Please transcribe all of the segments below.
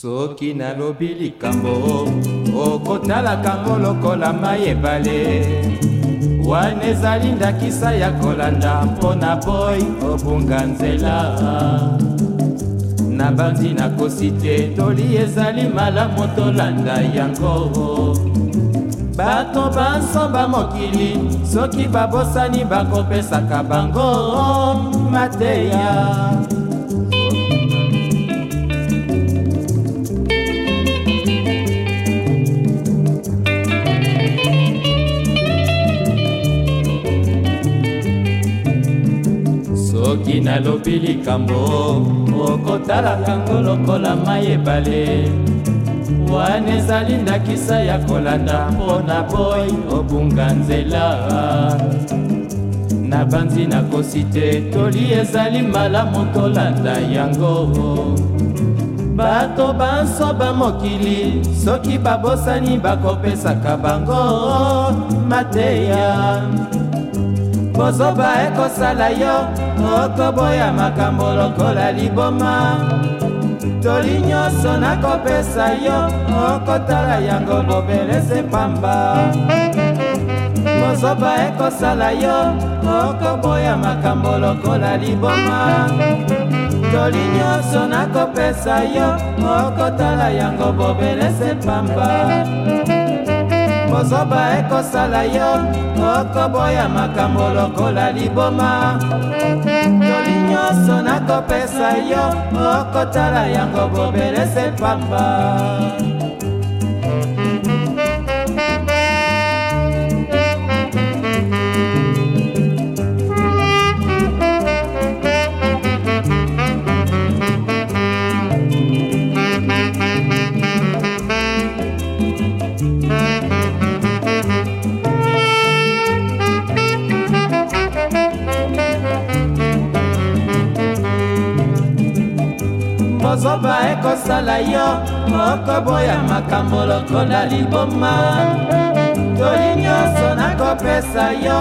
soki nalobi likambo okotalaka ngo lokola mai ebale wana ezali ndakisa ya kolanda mpo na boy obunga nzela na bandi nakosi te toli ezali malamu tolanda yango bato bansomba mokili soki babosani bakopesaka bango mateya soki nalobi likambo okotalakanga lokola mai ebale wana ezali ndakisa ya kolanda mpo na boyi obunga nzela na banzi nakosi te toli ezali malamu tolanda yango bato bansoba mokili soki babosani bakopesaka bango mateya kozoba ekosala yo okoboya makambo lokola liboma toli nyonso nakopesa yo okotala yango bobelese pamba kozoba ekosala yo okoboya makambo lokola liboma toli nyonso nakopesa yo okotala yango bobelese pamba mozoba ekosala yo okoboya makambo lokola liboma toli nyonso nakopesa yo okotala yango bobelese pamba kozoba ekosala yo moko boya makambo lokola liboma toli nyonso nakopesa yo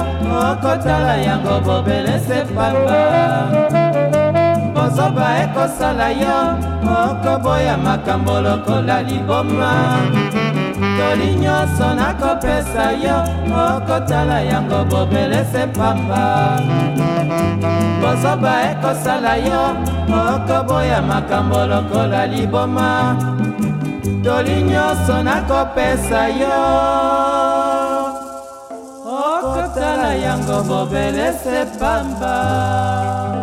okotala yango bobelese pamba kozoba ekosala yo okoboya makambo lokola liboma toli nyonso nakopesa yo okotala yango bobelese pamba kozoba ekosala yo okoboya makambo lokola liboma toli nyonso nakopesa yo okotala yango bobelese pamba